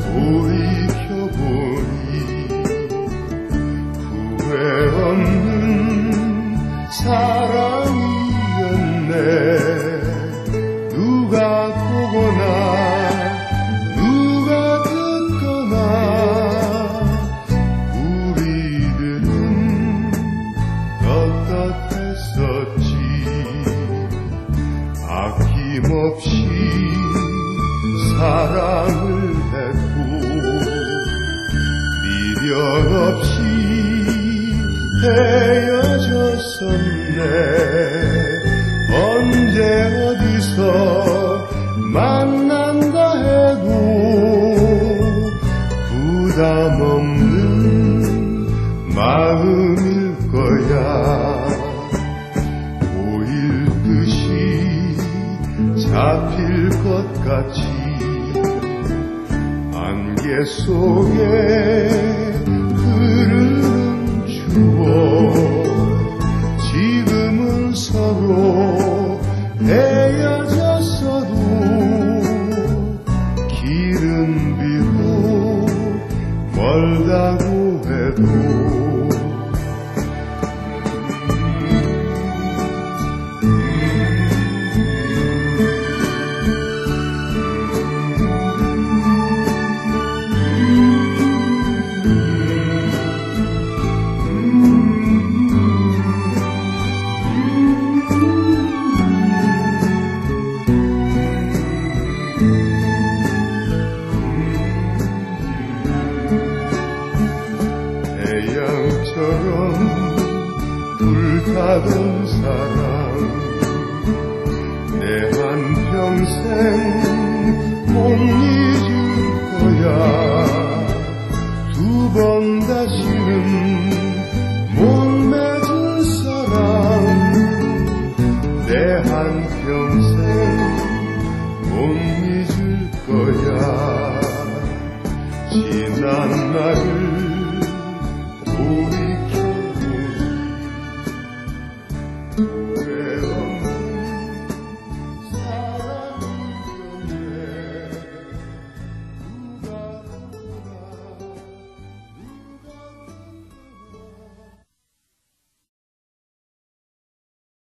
돌이켜보니 후회 없는 사랑이었네 누가 보거나 누가 듣거나 우리들은 떳떳했었지 아낌없이 사랑을 했고 미련 없이 헤어졌었네. 언제 어디서 만난다 해도 부담 없는 마음일 거야 잡힐 것 같이 안개 속에 흐르는 추억 지금은 서로 헤어졌어도 길은 비록 멀다고 해도 태양처럼 불타던 사랑 내 한평생 못 잊을 거야. 두 번 다시는 못 맺을 사랑 내 한평생 못 잊을 거야. 지난 날을